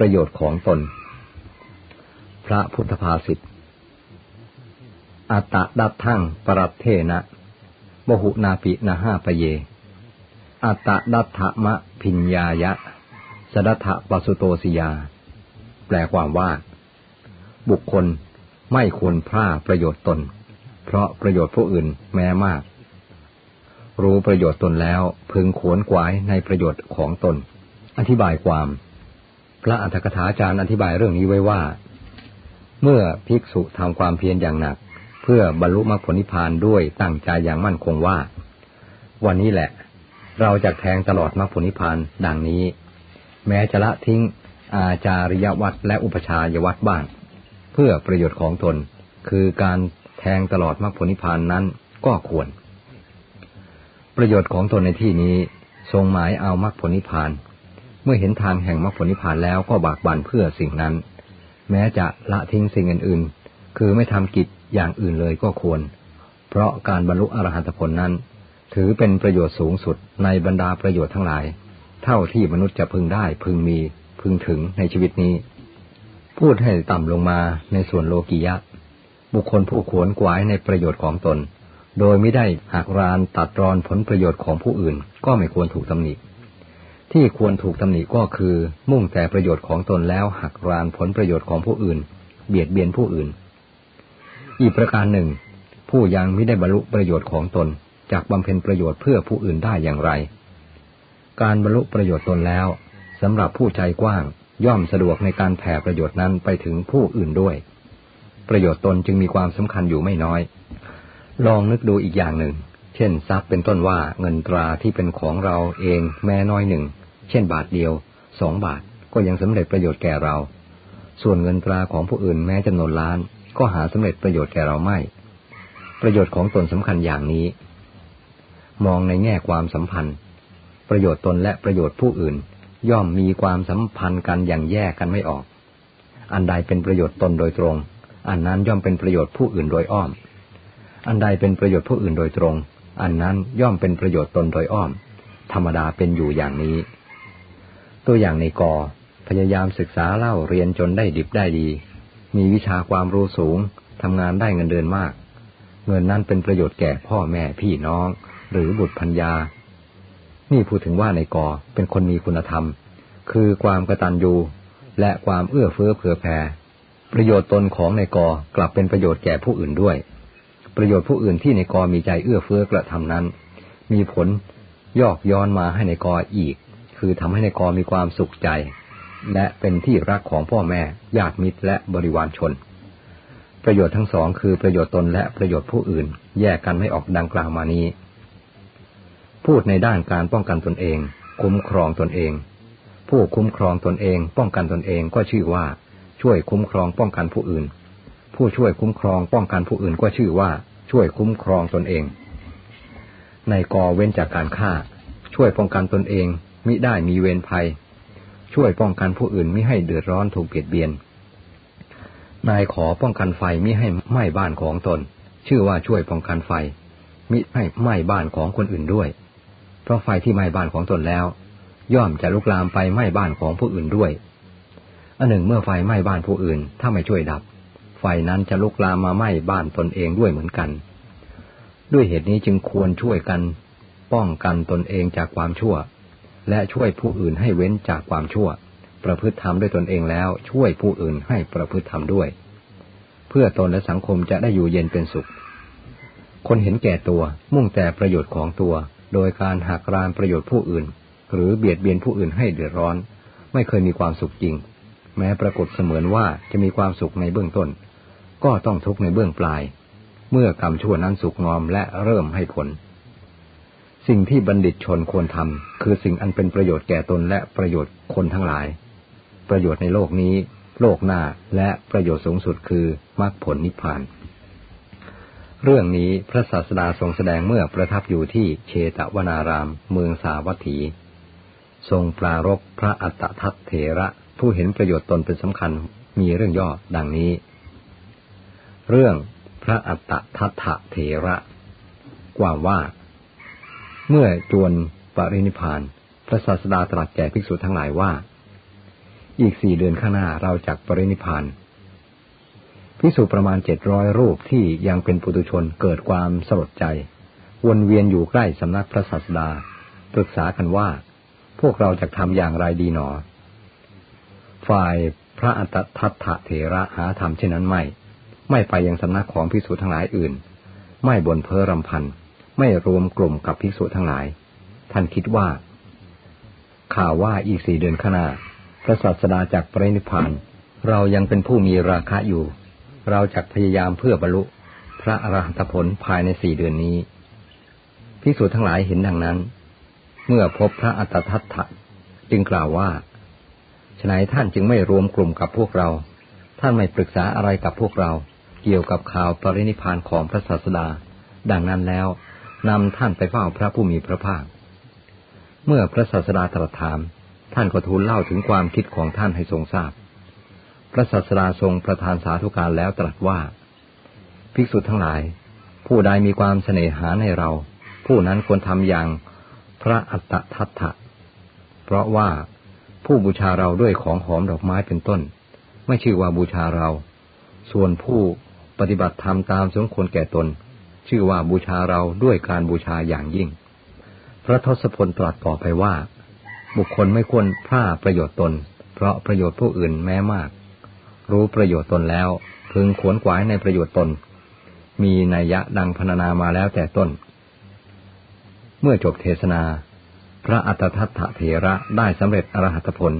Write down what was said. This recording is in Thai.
ประโยชน์ของตน พระพุทธภาษิต อัตตะดัตทั้งปรัตเทนะบหุนาปินาห้าปเย อัตตะดัตถมะพิญญายะ สดัตถปสุโตสิยา แปลความว่า บุคคลไม่ควรพร่าประโยชน์ตน เพราะประโยชน์ผู้อื่นแม้มาก รู้ประโยชน์ตนแล้วพึงขวนขวายในประโยชน์ของตน อธิบายความ พระอัฏฐกถาจารย์อธิบายเรื่องนี้ไว้ว่า เมื่อภิกษุทำความเพียรอย่างหนัก เพื่อบรรลุมรรคผลนิพพานด้วยตั้งใจอย่างมั่นคงว่า วันนี้แหละ เราจะแทงตลอดมรรคผลนิพพานดังนี้ แม้จะละทิ้งอาจาริยวัตรและอุปชายวัตรบ้าง เพื่อประโยชน์ของตน คือการแทงตลอดมรรคผลนิพพานนั้นก็ควร ประโยชน์ของตนในที่นี้ทรงหมายเอามรรคผลนิพพาน เมื่อเห็นทางแห่งมรรคผลนิพพานแล้วก็บากบั่นเพื่อสิ่งนั้น แม้จะละทิ้งสิ่งอื่นๆ คือไม่ทำกิจอย่างอื่นเลยก็ควร เพราะการบรรลุอรหันตผลนั้น ถือเป็นประโยชน์สูงสุดในบรรดาประโยชน์ทั้งหลาย เท่าที่มนุษย์จะพึงได้พึงมีพึงถึงในชีวิตนี้ พูดให้ต่ำลงมาในส่วนโลกียะ บุคคลผู้ขวนกวายในประโยชน์ของตน โดยไม่ได้หักรานตัดรอนผลประโยชน์ของผู้อื่นก็ไม่ควรถูกตำหนิ ที่ควรถูกตำหนิก็คือ มุ่งแต่ประโยชน์ของตนแล้วหักรานผลประโยชน์ของผู้อื่น เบียดเบียนผู้อื่น อีกประการหนึ่ง ผู้ยังไม่ได้บรรลุประโยชน์ของตนจากบำเพ็ญประโยชน์เพื่อผู้อื่นได้อย่างไร การบรรลุประโยชน์ตนแล้วสำหรับผู้ใจกว้างย่อมสะดวกในการแผ่ประโยชน์นั้นไปถึงผู้อื่นด้วย ประโยชน์ตนจึงมีความสำคัญอยู่ไม่น้อย ลองนึกดูอีกอย่างหนึ่ง เช่นทรัพย์เป็นต้นว่าเงินตราที่เป็นของเราเองแม้น้อยหนึ่ง เช่นบาทเดียวสองบาทก็ยังสำเร็จประโยชน์แก่เรา ส่วนเงินตราของผู้อื่นแม้จำนวนล้าน ก็หาสำเร็จประโยชน์แก่เราไม่ ประโยชน์ของตนสำคัญอย่างนี้ มองในแง่ความสัมพันธ์ ประโยชน์ตนและประโยชน์ผู้อื่น ย่อมมีความสัมพันธ์กันอย่างแยกกันไม่ออก อันใดเป็นประโยชน์ตนโดยตรง อันนั้นย่อมเป็นประโยชน์ผู้อื่นโดยอ้อม อันใดเป็นประโยชน์ผู้อื่นโดยตรง อันนั้นย่อมเป็นประโยชน์ตนโดยอ้อม ธรรมดาเป็นอยู่อย่างนี้ ตัวอย่างในกอพยายามศึกษาเล่าเรียนจนได้ดิบได้ดี มีวิชาความรู้สูงทำงานได้เงินเดือนมาก เงินนั้นเป็นประโยชน์แก่พ่อแม่พี่น้อง หรือบุตรพัญญา นี่พูดถึงว่าในกอเป็นคนมีคุณธรรม คือความกระตันยูและความเอื้อเฟื้อเผื่อแผ่ ประโยชน์ตนของในกอกลับเป็นประโยชน์แก่ผู้อื่นด้วย ประโยชน์ผู้อื่นที่ในกอมีใจเอื้อเฟื้อกระทำนั้น มีผลยอกย้อนมาให้ในกออีก คือทำให้ในกอมีความสุขใจ และเป็นที่รักของพ่อแม่ญาติมิตรและบริวารชน ประโยชน์ทั้งสองคือประโยชน์ตนและประโยชน์ผู้อื่น แยกกันไม่ออกดังกล่าวมานี้ พูดในด้านการป้องกันตนเอง คุ้มครองตนเอง ผู้คุ้มครองตนเอง ป้องกันตนเองก็ชื่อว่า ช่วยคุ้มครองป้องกันผู้อื่น ผู้ช่วยคุ้มครองป้องกันผู้อื่นก็ชื่อว่า ช่วยคุ้มครองตนเองในกอเว้นจากการฆ่า ช่วยป้องกันตนเอง มิได้มีเวรภัย ช่วยป้องกันผู้อื่นม่ให้เดือดร้อนถูกเบียดเบียน นายขอป้องกันไฟมิให้ไหม้บ้านของตน ชื่อว่าช่วยป้องกันไฟ มิให้ไหม้บ้านของคนอื่นด้วย เพราะไฟที่ไหม้บ้านของตนแล้ว ย่อมจะลุกลามไปไหม้บ้านของผู้อื่นด้วยอันหนึ่งเมื่อไฟไหม้บ้านผู้อื่น ถ้าไม่ช่วยดับ ไฟนั้นจะลุกลามมาไหม้บ้านตนเองด้วยเหมือนกัน ด้วยเหตุนี้จึงควรช่วยกัน ป้องกันตนเองจากความชั่ว และช่วยผู้อื่นให้เว้นจากความชั่ว ประพฤติธรรมด้วยตนเองแล้ว ช่วยผู้อื่นให้ประพฤติธรรมด้วย เพื่อตนและสังคมจะได้อยู่เย็นเป็นสุข คนเห็นแก่ตัวมุ่งแต่ประโยชน์ของตัว โดยการหักรานประโยชน์ผู้อื่น หรือเบียดเบียนผู้อื่นให้เดือดร้อน ไม่เคยมีความสุขจริง แม้ปรากฏเสมือนว่าจะมีความสุขในเบื้องต้น ก็ต้องทุกข์ในเบื้องปลาย เมื่อกรรมชั่วนั้นสุกงอมและเริ่มให้ผล สิ่งที่บัณฑิตชนควรทำคือสิ่งอันเป็นประโยชน์แก่ตนและประโยชน์คนทั้งหลาย ประโยชน์ในโลกนี้ โลกหน้าและประโยชน์สูงสุดคือมรรคผลนิพพาน เรื่องนี้พระศาสดาทรงแสดงเมื่อประทับอยู่ที่เชตวนาราม เมืองสาวัตถี ทรงปรารบพระอัตตทัตเถระผู้เห็นประโยชน์ตนเป็นสำคัญมีเรื่องย่อดังนี้ เรื่องพระอัตตทัตเถระกว่าว่า เมื่อจวนปรินิพาน พระศาสดาตรัสแก่ภิกษุทั้งหลายว่า อีกสี่เดือนข้างหน้าเราจักปรินิพานพิสูจประมาณเจ็ดร้อยรูปที่ยังเป็นปุถุชนเกิดความสลดใจ วนเวียนอยู่ใกล้สำนักพระศาสดา ปรึกษากันว่า พวกเราจะทำอย่างไรดีหนอ ฝ่ายพระอัตทัตถะเถระหาธรรมเช่นนั้นไม่ ไม่ไปยังสำนักของพิสูจทั้งหลายอื่น ไม่บนเพ้อรำพัน ไม่รวมกลุ่มกับพิสูจทั้งหลาย ท่านคิดว่า ข่าวว่าอีกสี่เดือนข้างหน้า พระศาสดาจากปรินิพาน เรายังเป็นผู้มีราคะอยู่ เราจะพยายามเพื่อบรรลุ พระอรหันตผลภายในสี่เดือนนี้พิสูจน์ทั้งหลายเห็นดังนั้น เมื่อพบพระอัตทัตถะจึงกล่าวว่าฉนัยท่านจึงไม่รวมกลุ่มกับพวกเรา ท่านไม่ปรึกษาอะไรกับพวกเรา เกี่ยวกับข่าวปรินิพานของพระศาสดา ดังนั้นแล้ว นำท่านไปเฝ้าพระผู้มีพระภาค เมื่อพระศาสดาตรัสถาม ท่านก็ทูลเล่าถึงความคิดของท่านให้ทรงทราบ พระศาสดาทรงประทานสาธุการแล้วตรัสว่า ภิกษุทั้งหลาย ผู้ใดมีความเสน่หาในเรา ผู้นั้นควรทำอย่างพระอัตตทัตถะ เพราะว่าผู้บูชาเราด้วยของหอมดอกไม้เป็นต้น ไม่ชื่อว่าบูชาเรา ส่วนผู้ปฏิบัติธรรมตามสมควรแก่ตน ชื่อว่าบูชาเราด้วยการบูชาอย่างยิ่ง พระทศพลตรัสต่อไปว่า บุคคลไม่ควรพลาดประโยชน์ตน เพราะประโยชน์ผู้อื่นแม้มาก รู้ประโยชน์ตนแล้วพึงขวนขวายในประโยชน์ตน มีนัยยะดังพรรณนามาแล้วแต่ต้น เมื่อจบเทศนา พระอัตถทัตถเถระได้สำเร็จอรหัตผล